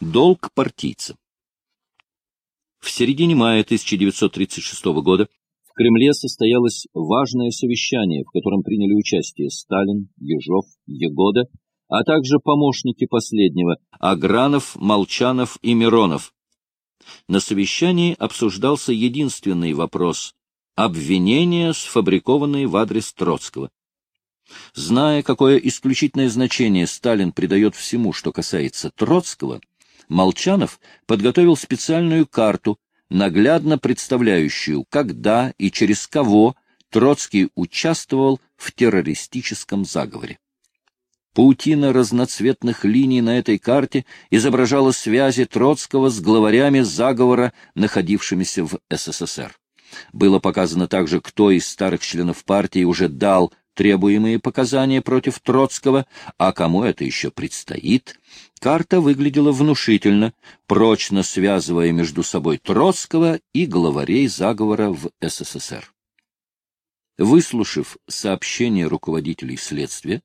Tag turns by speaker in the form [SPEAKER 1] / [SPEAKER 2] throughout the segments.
[SPEAKER 1] Долг партийца. В середине мая 1936 года в Кремле состоялось важное совещание, в котором приняли участие Сталин, Ежов, Егода, а также помощники последнего Агранов, Молчанов и Миронов. На совещании обсуждался единственный вопрос – обвинения, сфабрикованные в адрес Троцкого. Зная, какое исключительное значение Сталин придает всему, что касается Троцкого, Молчанов подготовил специальную карту, наглядно представляющую, когда и через кого Троцкий участвовал в террористическом заговоре. Паутина разноцветных линий на этой карте изображала связи Троцкого с главарями заговора, находившимися в СССР. Было показано также, кто из старых членов партии уже дал требуемые показания против Троцкого, а кому это еще предстоит, карта выглядела внушительно, прочно связывая между собой Троцкого и главарей заговора в СССР. Выслушав сообщение руководителей следствия,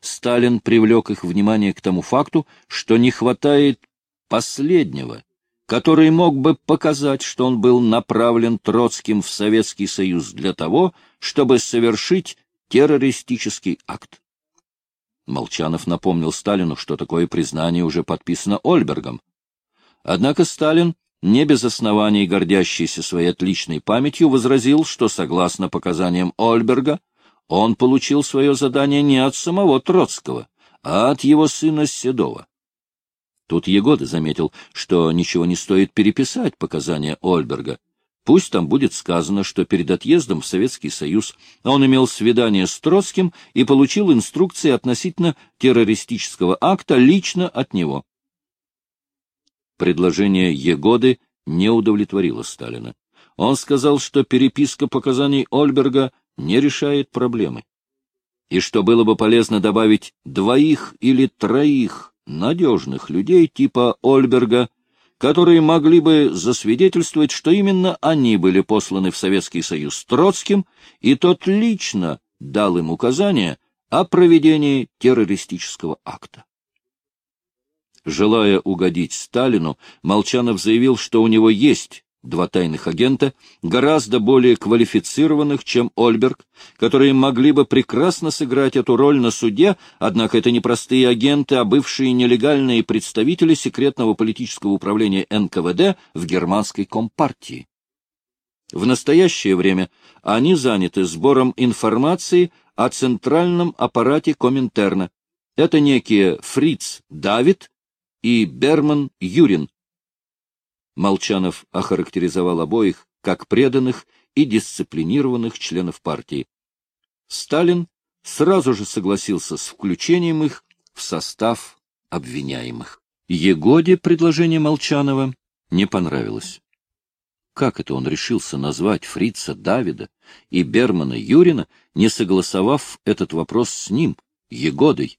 [SPEAKER 1] Сталин привлек их внимание к тому факту, что не хватает последнего, который мог бы показать, что он был направлен Троцким в Советский Союз для того, чтобы совершить террористический акт. Молчанов напомнил Сталину, что такое признание уже подписано Ольбергом. Однако Сталин, не без оснований гордящийся своей отличной памятью, возразил, что, согласно показаниям Ольберга, он получил свое задание не от самого Троцкого, а от его сына Седова. Тут Егода заметил, что ничего не стоит переписать показания Ольберга, Пусть там будет сказано, что перед отъездом в Советский Союз он имел свидание с Троцким и получил инструкции относительно террористического акта лично от него. Предложение Егоды не удовлетворило Сталина. Он сказал, что переписка показаний Ольберга не решает проблемы, и что было бы полезно добавить двоих или троих надежных людей типа Ольберга — которые могли бы засвидетельствовать, что именно они были посланы в Советский Союз Троцким, и тот лично дал им указания о проведении террористического акта. Желая угодить Сталину, Молчанов заявил, что у него есть два тайных агента, гораздо более квалифицированных, чем Ольберг, которые могли бы прекрасно сыграть эту роль на суде, однако это не простые агенты, а бывшие нелегальные представители секретного политического управления НКВД в германской компартии. В настоящее время они заняты сбором информации о центральном аппарате Коминтерна. Это некие Фриц Давид и Берман Юрин, Молчанов охарактеризовал обоих как преданных и дисциплинированных членов партии. Сталин сразу же согласился с включением их в состав обвиняемых. Егоде предложение Молчанова не понравилось. Как это он решился назвать фрица Давида и Бермана Юрина, не согласовав этот вопрос с ним, Егодой?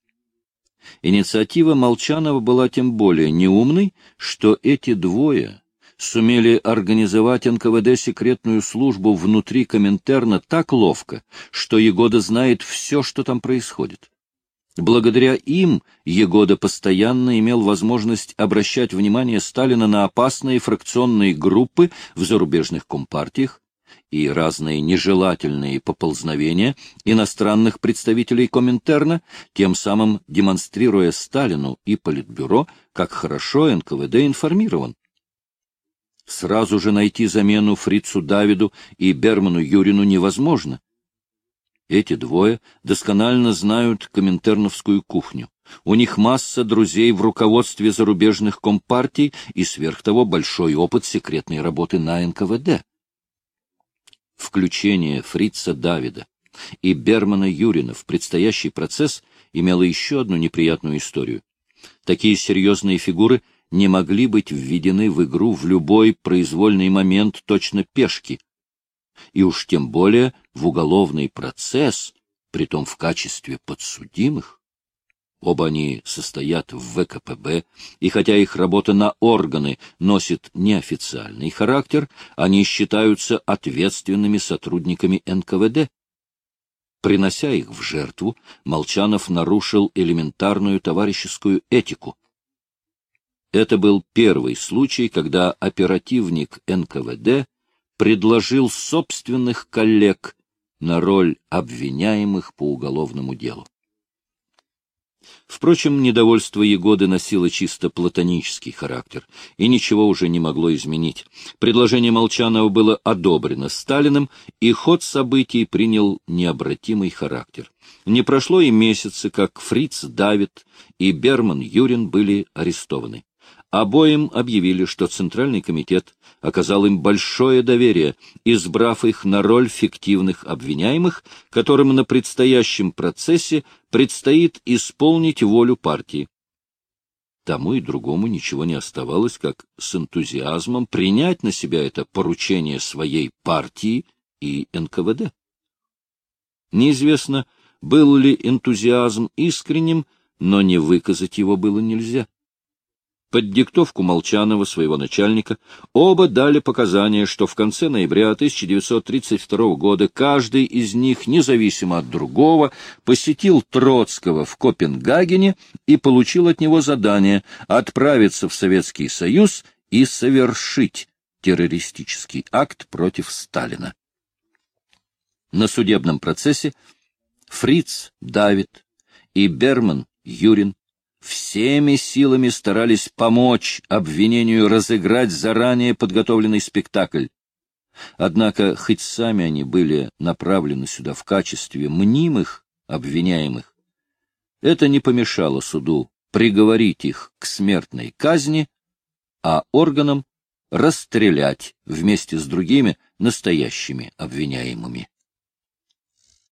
[SPEAKER 1] Инициатива Молчанова была тем более неумной, что эти двое сумели организовать НКВД секретную службу внутри Коминтерна так ловко, что Егода знает все, что там происходит. Благодаря им Егода постоянно имел возможность обращать внимание Сталина на опасные фракционные группы в зарубежных компартиях и разные нежелательные поползновения иностранных представителей Коминтерна, тем самым демонстрируя Сталину и Политбюро, как хорошо НКВД информирован. Сразу же найти замену Фрицу Давиду и Берману Юрину невозможно. Эти двое досконально знают коминтерновскую кухню. У них масса друзей в руководстве зарубежных компартий и сверх того большой опыт секретной работы на НКВД. Включение Фрица Давида и Бермана Юрина в предстоящий процесс имело еще одну неприятную историю. Такие серьезные фигуры не могли быть введены в игру в любой произвольный момент точно пешки, и уж тем более в уголовный процесс, притом в качестве подсудимых. Оба они состоят в ВКПБ, и хотя их работа на органы носит неофициальный характер, они считаются ответственными сотрудниками НКВД. Принося их в жертву, Молчанов нарушил элементарную товарищескую этику — Это был первый случай, когда оперативник НКВД предложил собственных коллег на роль обвиняемых по уголовному делу. Впрочем, недовольство Егоды носило чисто платонический характер, и ничего уже не могло изменить. Предложение Молчанова было одобрено Сталиным, и ход событий принял необратимый характер. Не прошло и месяца, как Фриц Давид и Берман Юрин были арестованы. Обоим объявили, что Центральный комитет оказал им большое доверие, избрав их на роль фиктивных обвиняемых, которым на предстоящем процессе предстоит исполнить волю партии. Тому и другому ничего не оставалось, как с энтузиазмом принять на себя это поручение своей партии и НКВД. Неизвестно, был ли энтузиазм искренним, но не выказать его было нельзя. Под диктовку Молчанова, своего начальника, оба дали показания, что в конце ноября 1932 года каждый из них, независимо от другого, посетил Троцкого в Копенгагене и получил от него задание отправиться в Советский Союз и совершить террористический акт против Сталина. На судебном процессе Фриц Давид и Берман Юрин всеми силами старались помочь обвинению разыграть заранее подготовленный спектакль. Однако, хоть сами они были направлены сюда в качестве мнимых обвиняемых, это не помешало суду приговорить их к смертной казни, а органам расстрелять вместе с другими настоящими обвиняемыми.